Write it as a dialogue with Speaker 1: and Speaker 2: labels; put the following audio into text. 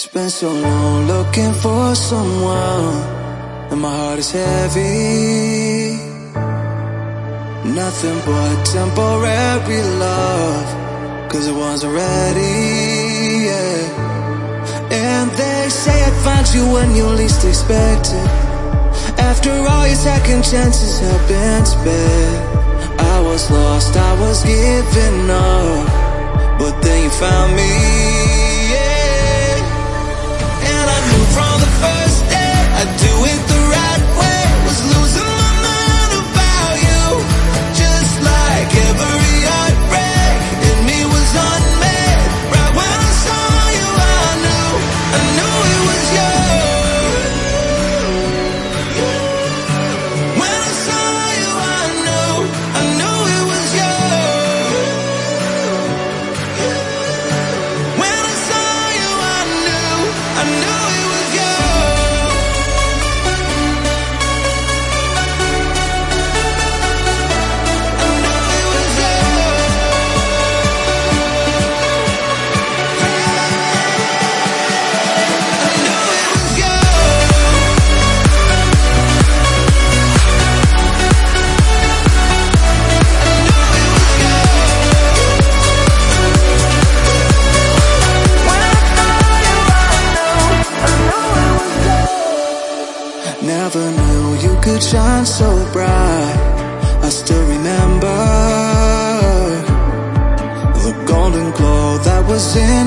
Speaker 1: Spent so long looking for someone, and my heart is heavy. Nothing but temporary love, cause it wasn't ready, yeah. And they say I'd find you when you least expect it. After all your second chances have been spent, I was lost, I was giving up, but then you found me. never knew you could shine so bright. I still remember The golden glow that was in